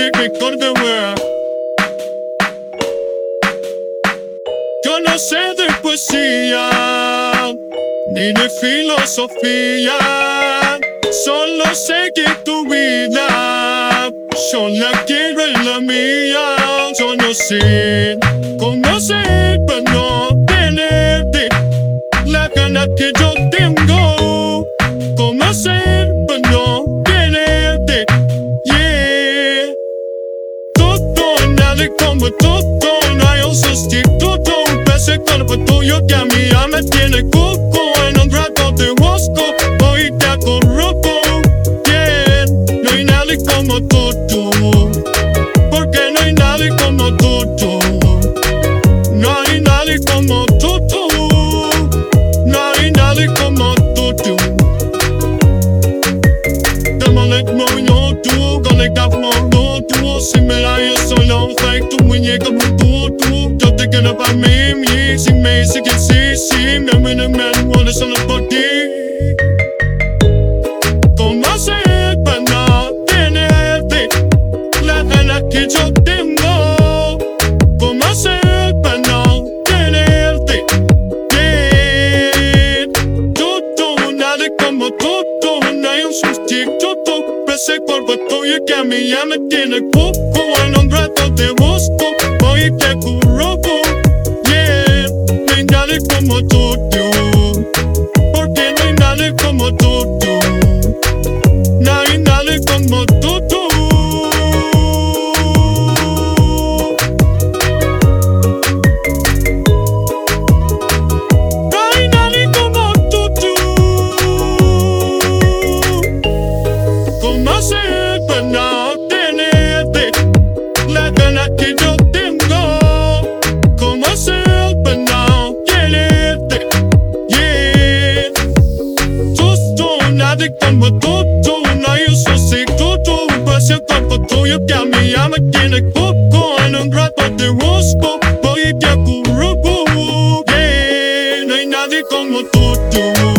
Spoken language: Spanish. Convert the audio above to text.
de recordar. Yo no sé de poesía ni de filosofía, solo sé que tu vida yo la quiero en la mía. Yo no sé cómo ser para no tenerte la gana que yo tengo. Tú, tú. Porque no hay nadie como tú, tú. No hay nadie como tú, tú. No hay nadie como tú, tú. Démosle como yo, tú. Conecta como yo, tú. Si me la yo soy la fake, tu muñeca como tú, tú. Yo te quiero para mí, mí. Si me dice que sí, sí. Me amené, me amo, solo por ti. Cuerpo tuyo que a mí ya me tiene cuco. En un rato te busco. Çoğuna yüzsüzlük tutun Başı kapı tuyup gelmi yemek yenik bu Koyunun grabadı rospo Boyu gel kuru bu Yeah, no hay nadie como tú, tú.